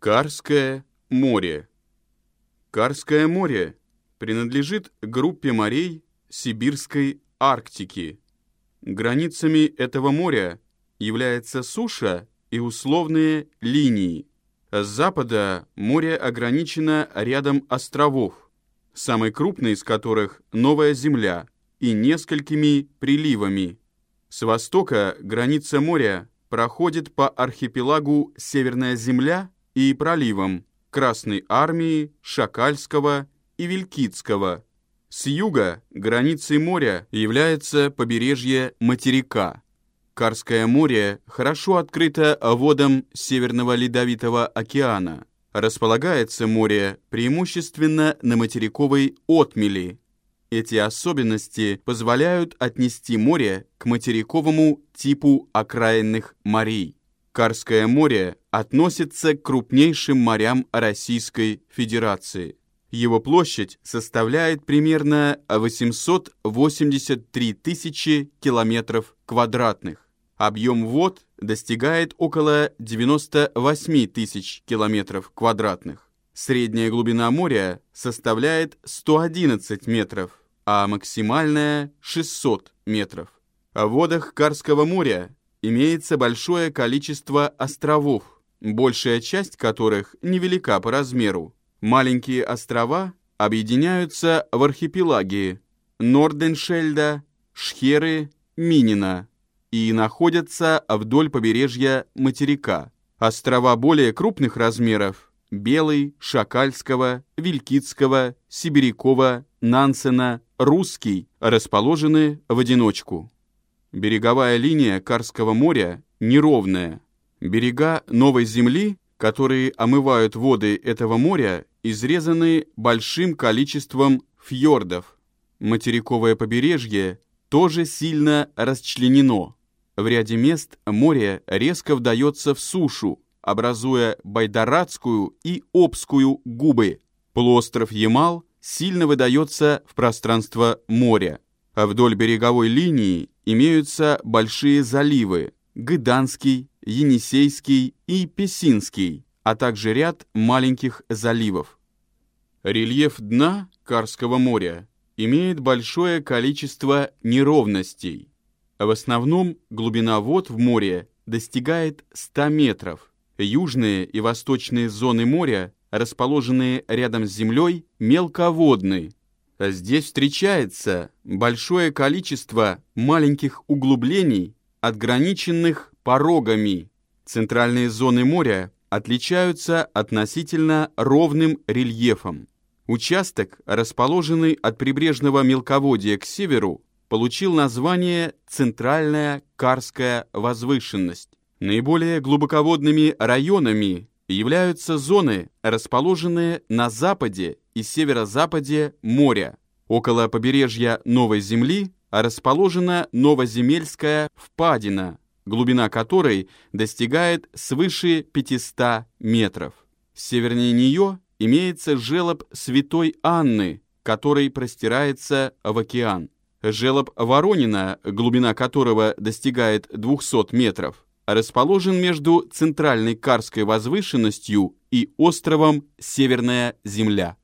Карское море. Карское море принадлежит группе морей Сибирской Арктики. Границами этого моря является суша и условные линии. С запада море ограничено рядом островов, самый крупный из которых Новая Земля и несколькими приливами. С востока граница моря проходит по архипелагу Северная Земля и проливам Красной Армии, Шакальского и Вилькицкого. С юга границей моря является побережье материка. Карское море хорошо открыто водам Северного Ледовитого океана. Располагается море преимущественно на материковой отмели. Эти особенности позволяют отнести море к материковому типу окраинных морей. Карское море относится к крупнейшим морям Российской Федерации. Его площадь составляет примерно 883 тысячи километров квадратных. Объем вод достигает около 98 тысяч километров квадратных. Средняя глубина моря составляет 111 метров, а максимальная 600 метров. В водах Карского моря имеется большое количество островов, большая часть которых невелика по размеру. Маленькие острова объединяются в архипелаги Норденшельда, Шхеры, Минина и находятся вдоль побережья материка. Острова более крупных размеров – Белый, Шакальского, Вилькицкого, Сибирякова, Нансена, Русский – расположены в одиночку. Береговая линия Карского моря неровная. Берега Новой Земли, которые омывают воды этого моря, изрезаны большим количеством фьордов. Материковое побережье тоже сильно расчленено. В ряде мест море резко вдается в сушу, образуя Байдарадскую и Обскую губы. Полуостров Ямал сильно выдается в пространство моря. А вдоль береговой линии имеются большие заливы – Гыданский, Енисейский и Песинский, а также ряд маленьких заливов. Рельеф дна Карского моря имеет большое количество неровностей. В основном глубина вод в море достигает 100 метров. Южные и восточные зоны моря, расположенные рядом с землей, мелководны, Здесь встречается большое количество маленьких углублений, отграниченных порогами. Центральные зоны моря отличаются относительно ровным рельефом. Участок, расположенный от прибрежного мелководья к северу, получил название «Центральная Карская возвышенность». Наиболее глубоководными районами являются зоны, расположенные на западе и северо-западе моря. Около побережья Новой Земли расположена Новоземельская впадина, глубина которой достигает свыше 500 метров. Севернее нее имеется желоб Святой Анны, который простирается в океан. Желоб Воронина, глубина которого достигает 200 метров, расположен между центральной Карской возвышенностью и островом Северная Земля.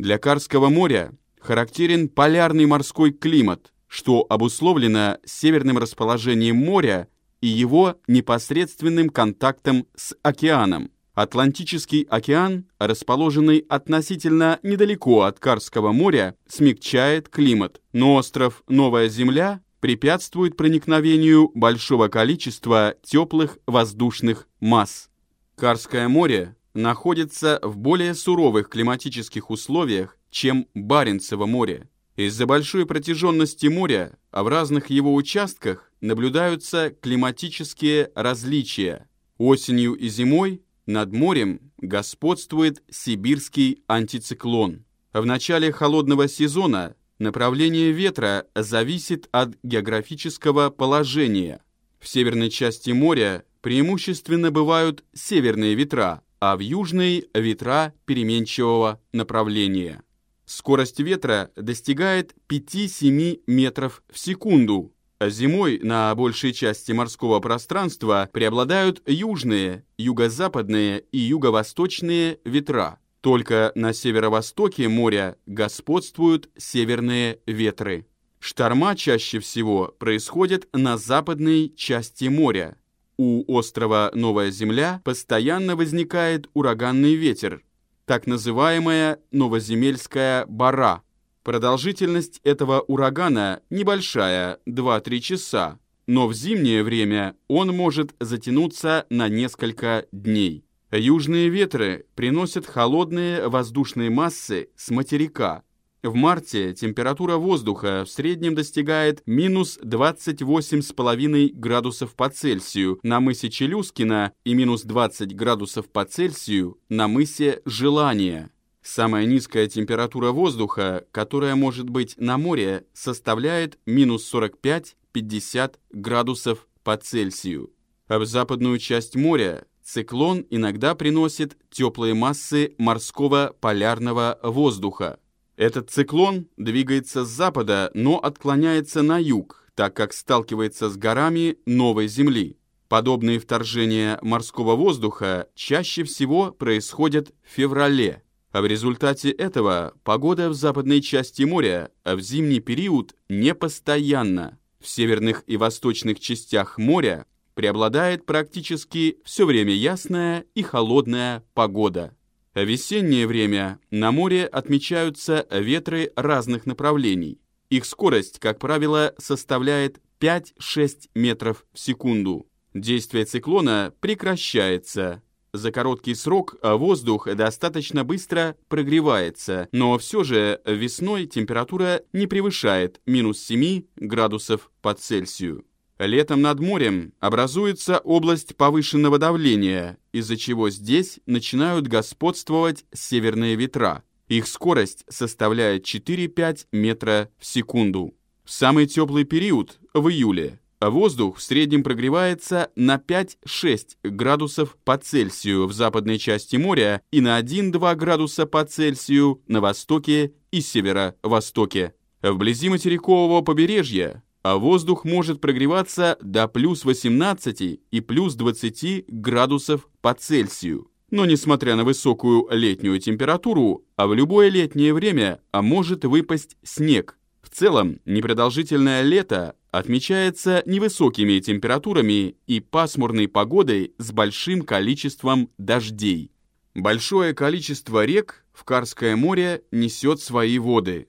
Для Карского моря характерен полярный морской климат, что обусловлено северным расположением моря и его непосредственным контактом с океаном. Атлантический океан, расположенный относительно недалеко от Карского моря, смягчает климат, но остров Новая Земля препятствует проникновению большого количества теплых воздушных масс. Карское море находится в более суровых климатических условиях, чем Баренцево море. Из-за большой протяженности моря, а в разных его участках наблюдаются климатические различия. Осенью и зимой над морем господствует сибирский антициклон. В начале холодного сезона Направление ветра зависит от географического положения. В северной части моря преимущественно бывают северные ветра, а в южной – ветра переменчивого направления. Скорость ветра достигает 5-7 метров в секунду. Зимой на большей части морского пространства преобладают южные, юго-западные и юго-восточные ветра. Только на северо-востоке моря господствуют северные ветры. Шторма чаще всего происходят на западной части моря. У острова Новая Земля постоянно возникает ураганный ветер, так называемая новоземельская бара – Продолжительность этого урагана небольшая, 2-3 часа, но в зимнее время он может затянуться на несколько дней. Южные ветры приносят холодные воздушные массы с материка. В марте температура воздуха в среднем достигает минус 28,5 градусов по Цельсию на мысе Челюскина и минус 20 градусов по Цельсию на мысе Желания. Самая низкая температура воздуха, которая может быть на море, составляет минус 45-50 градусов по Цельсию. А в западную часть моря циклон иногда приносит теплые массы морского полярного воздуха. Этот циклон двигается с запада, но отклоняется на юг, так как сталкивается с горами новой Земли. Подобные вторжения морского воздуха чаще всего происходят в феврале. А в результате этого погода в западной части моря а в зимний период непостоянна. В северных и восточных частях моря преобладает практически все время ясная и холодная погода. Весеннее время на море отмечаются ветры разных направлений. Их скорость, как правило, составляет 5-6 метров в секунду. Действие циклона прекращается, за короткий срок воздух достаточно быстро прогревается, но все же весной температура не превышает минус 7 градусов по Цельсию. Летом над морем образуется область повышенного давления, из-за чего здесь начинают господствовать северные ветра. Их скорость составляет 4-5 метра в секунду. В самый теплый период, в июле, Воздух в среднем прогревается на 5-6 градусов по Цельсию в западной части моря и на 1-2 градуса по Цельсию на востоке и северо-востоке. Вблизи материкового побережья а воздух может прогреваться до плюс 18 и плюс 20 градусов по Цельсию. Но несмотря на высокую летнюю температуру, а в любое летнее время а может выпасть снег. В целом, непродолжительное лето отмечается невысокими температурами и пасмурной погодой с большим количеством дождей. Большое количество рек в Карское море несет свои воды.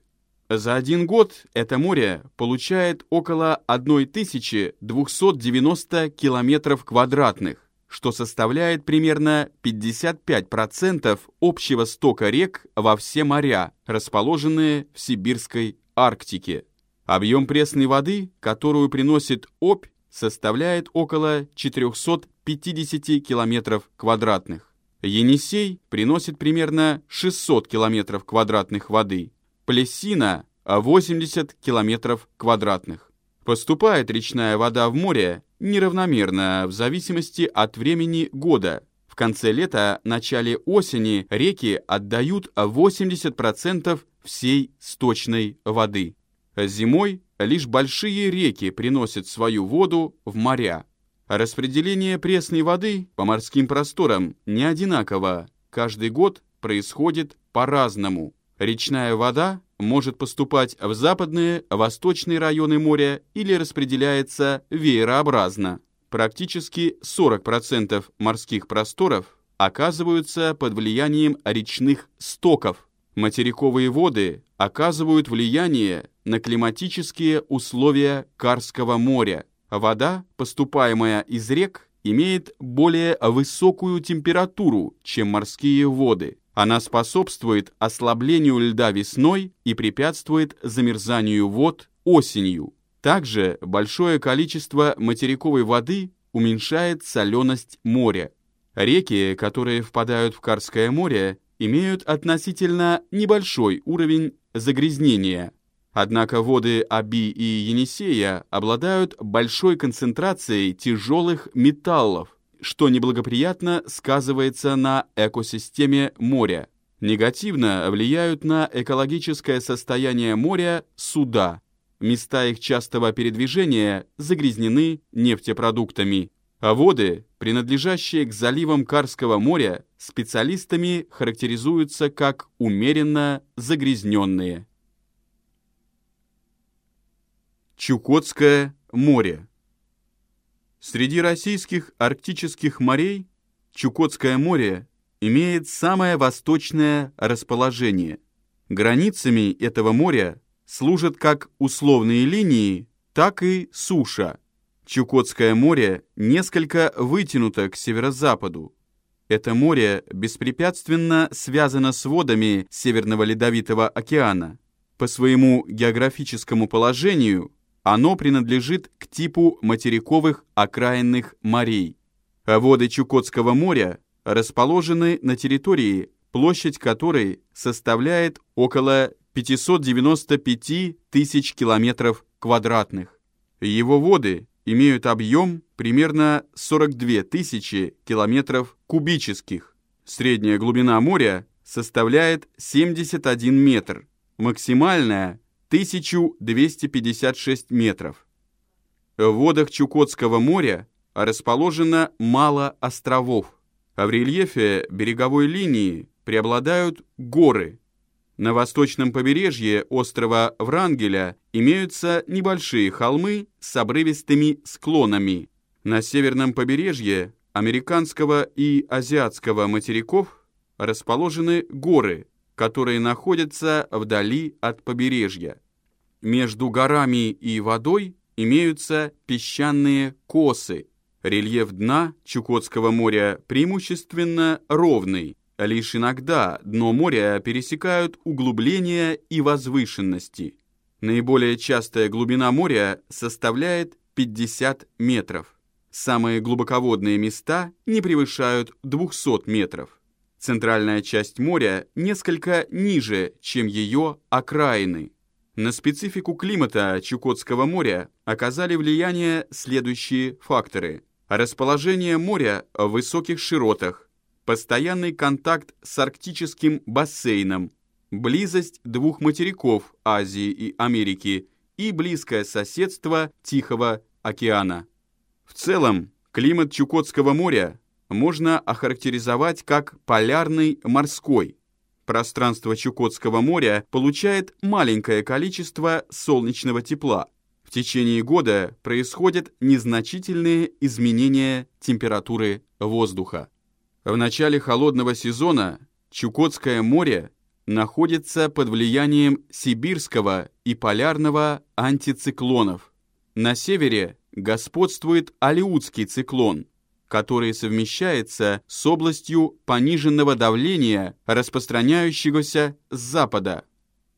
За один год это море получает около 1290 километров квадратных, что составляет примерно 55% общего стока рек во все моря, расположенные в Сибирской Арктике. Объем пресной воды, которую приносит Обь, составляет около 450 километров квадратных. Енисей приносит примерно 600 километров квадратных воды, Плесина – 80 километров квадратных. Поступает речная вода в море неравномерно в зависимости от времени года. В конце лета, начале осени реки отдают 80% всей сточной воды. Зимой лишь большие реки приносят свою воду в моря. Распределение пресной воды по морским просторам не одинаково. Каждый год происходит по-разному. Речная вода может поступать в западные, восточные районы моря или распределяется веерообразно. Практически 40% морских просторов оказываются под влиянием речных стоков. Материковые воды оказывают влияние на климатические условия Карского моря. Вода, поступаемая из рек, имеет более высокую температуру, чем морские воды. Она способствует ослаблению льда весной и препятствует замерзанию вод осенью. Также большое количество материковой воды уменьшает соленость моря. Реки, которые впадают в Карское море, имеют относительно небольшой уровень загрязнения. Однако воды Аби и Енисея обладают большой концентрацией тяжелых металлов, что неблагоприятно сказывается на экосистеме моря. Негативно влияют на экологическое состояние моря суда. места их частого передвижения загрязнены нефтепродуктами. А воды, принадлежащие к заливам Карского моря, специалистами характеризуются как умеренно загрязненные. Чукотское море Среди российских арктических морей Чукотское море имеет самое восточное расположение. Границами этого моря служат как условные линии, так и суша – Чукотское море несколько вытянуто к северо-западу. Это море беспрепятственно связано с водами Северного Ледовитого океана. По своему географическому положению оно принадлежит к типу материковых окраинных морей. Воды Чукотского моря расположены на территории, площадь которой составляет около 595 тысяч километров квадратных. Его воды имеют объем примерно 42 тысячи километров кубических. Средняя глубина моря составляет 71 метр, максимальная – 1256 метров. В водах Чукотского моря расположено мало островов, а в рельефе береговой линии преобладают горы – на восточном побережье острова Врангеля имеются небольшие холмы с обрывистыми склонами. На северном побережье американского и азиатского материков расположены горы, которые находятся вдали от побережья. Между горами и водой имеются песчаные косы. Рельеф дна Чукотского моря преимущественно ровный, Лишь иногда дно моря пересекают углубления и возвышенности. Наиболее частая глубина моря составляет 50 метров. Самые глубоководные места не превышают 200 метров. Центральная часть моря несколько ниже, чем ее окраины. На специфику климата Чукотского моря оказали влияние следующие факторы. Расположение моря в высоких широтах, постоянный контакт с арктическим бассейном, близость двух материков Азии и Америки и близкое соседство Тихого океана. В целом, климат Чукотского моря можно охарактеризовать как полярный морской. Пространство Чукотского моря получает маленькое количество солнечного тепла. В течение года происходят незначительные изменения температуры воздуха. В начале холодного сезона Чукотское море находится под влиянием сибирского и полярного антициклонов. На севере господствует Алиутский циклон, который совмещается с областью пониженного давления, распространяющегося с запада.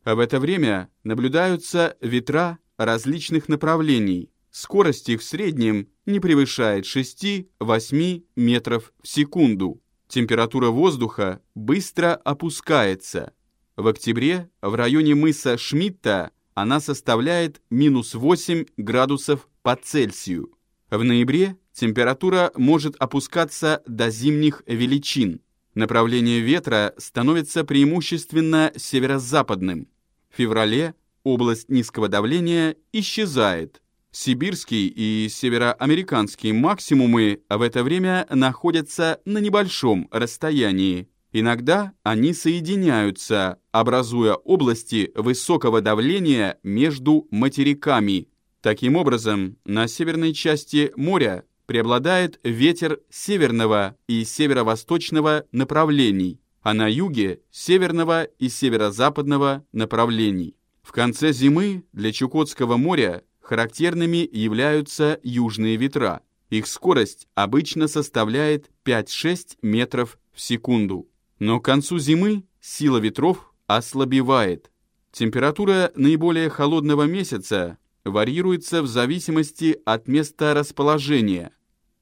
В это время наблюдаются ветра различных направлений. Скорость их в среднем не превышает 6-8 метров в секунду. Температура воздуха быстро опускается. В октябре в районе мыса Шмидта она составляет минус 8 градусов по Цельсию. В ноябре температура может опускаться до зимних величин. Направление ветра становится преимущественно северо-западным. В феврале область низкого давления исчезает. Сибирский и североамериканские максимумы в это время находятся на небольшом расстоянии. Иногда они соединяются, образуя области высокого давления между материками. Таким образом, на северной части моря преобладает ветер северного и северо-восточного направлений, а на юге – северного и северо-западного направлений. В конце зимы для Чукотского моря Характерными являются южные ветра. Их скорость обычно составляет 5-6 метров в секунду. Но к концу зимы сила ветров ослабевает. Температура наиболее холодного месяца варьируется в зависимости от места расположения.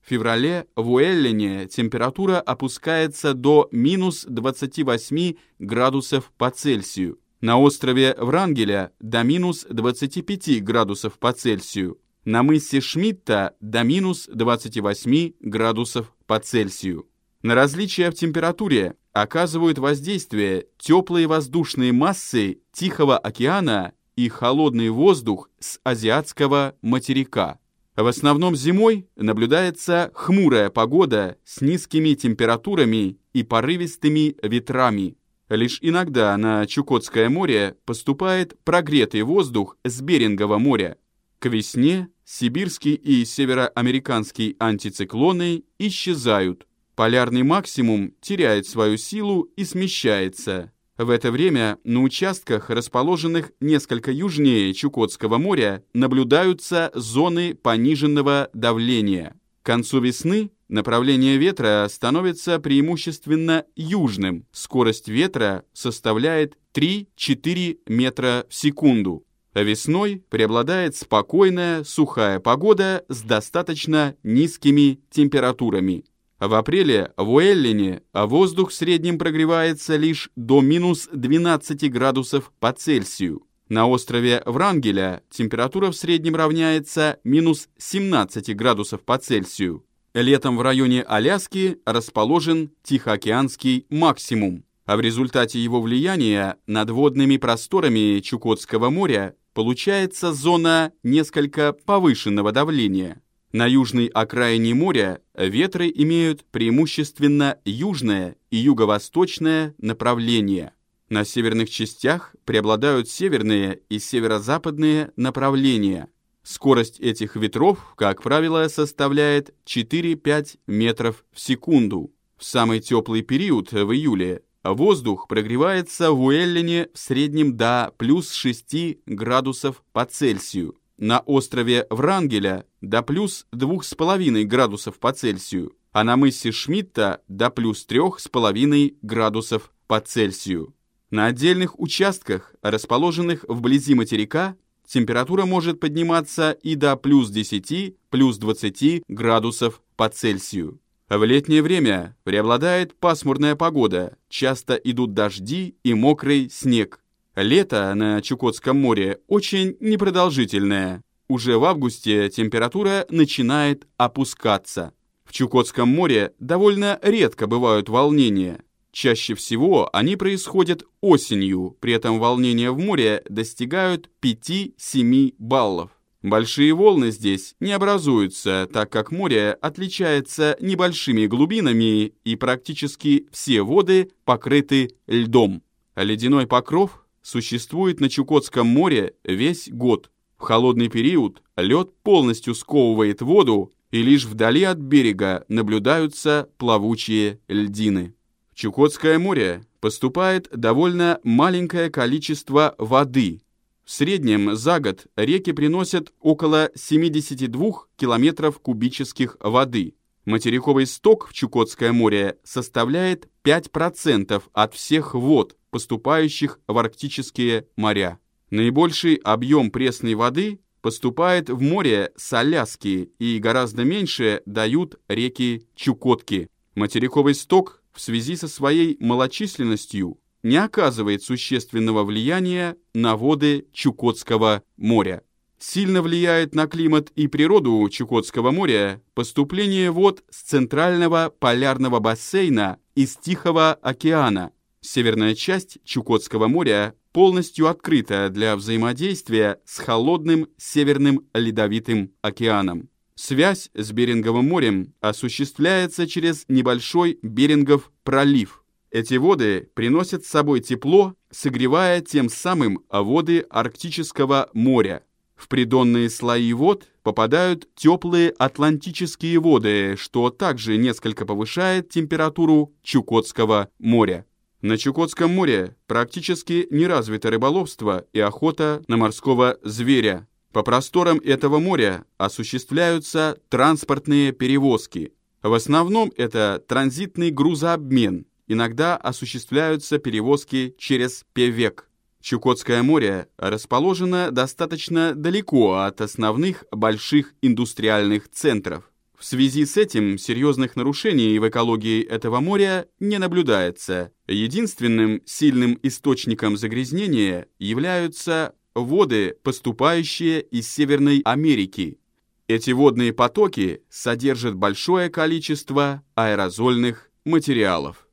В феврале в Уэллене температура опускается до минус 28 градусов по Цельсию, на острове Врангеля до минус 25 градусов по Цельсию. На мысе Шмидта до минус 28 градусов по Цельсию. На различия в температуре оказывают воздействие теплые воздушные массы Тихого океана и холодный воздух с азиатского материка. В основном зимой наблюдается хмурая погода с низкими температурами и порывистыми ветрами. Лишь иногда на Чукотское море поступает прогретый воздух с Берингового моря. К весне сибирский и североамериканский антициклоны исчезают. Полярный максимум теряет свою силу и смещается. В это время на участках, расположенных несколько южнее Чукотского моря, наблюдаются зоны пониженного давления. К концу весны направление ветра становится преимущественно южным. Скорость ветра составляет 3-4 метра в секунду. А весной преобладает спокойная, сухая погода с достаточно низкими температурами. В апреле в Уэллине воздух в среднем прогревается лишь до минус 12 градусов по Цельсию. На острове Врангеля температура в среднем равняется минус 17 градусов по Цельсию. Летом в районе Аляски расположен Тихоокеанский максимум, а в результате его влияния над водными просторами Чукотского моря получается зона несколько повышенного давления. На южной окраине моря ветры имеют преимущественно южное и юго-восточное направление. На северных частях преобладают северные и северо-западные направления. Скорость этих ветров, как правило, составляет 4-5 метров в секунду. В самый теплый период в июле Воздух прогревается в Уэллине в среднем до плюс 6 градусов по Цельсию. На острове Врангеля до плюс 2,5 градусов по Цельсию, а на мысе Шмидта до плюс 3,5 градусов по Цельсию. На отдельных участках, расположенных вблизи материка, температура может подниматься и до плюс 10, плюс 20 градусов по Цельсию. В летнее время преобладает пасмурная погода, часто идут дожди и мокрый снег. Лето на Чукотском море очень непродолжительное. Уже в августе температура начинает опускаться. В Чукотском море довольно редко бывают волнения. Чаще всего они происходят осенью, при этом волнения в море достигают 5-7 баллов. Большие волны здесь не образуются, так как море отличается небольшими глубинами и практически все воды покрыты льдом. Ледяной покров существует на Чукотском море весь год. В холодный период лед полностью сковывает воду, и лишь вдали от берега наблюдаются плавучие льдины. В Чукотское море поступает довольно маленькое количество воды, в среднем за год реки приносят около 72 километров кубических воды. Материковый сток в Чукотское море составляет 5% от всех вод, поступающих в арктические моря. Наибольший объем пресной воды поступает в море с и гораздо меньше дают реки Чукотки. Материковый сток в связи со своей малочисленностью не оказывает существенного влияния на воды Чукотского моря. Сильно влияет на климат и природу Чукотского моря поступление вод с центрального полярного бассейна из Тихого океана. Северная часть Чукотского моря полностью открыта для взаимодействия с холодным Северным Ледовитым океаном. Связь с Беринговым морем осуществляется через небольшой Берингов пролив – эти воды приносят с собой тепло, согревая тем самым воды Арктического моря. В придонные слои вод попадают теплые атлантические воды, что также несколько повышает температуру Чукотского моря. На Чукотском море практически не развито рыболовство и охота на морского зверя. По просторам этого моря осуществляются транспортные перевозки. В основном это транзитный грузообмен – иногда осуществляются перевозки через Певек. Чукотское море расположено достаточно далеко от основных больших индустриальных центров. В связи с этим серьезных нарушений в экологии этого моря не наблюдается. Единственным сильным источником загрязнения являются воды, поступающие из Северной Америки. Эти водные потоки содержат большое количество аэрозольных материалов.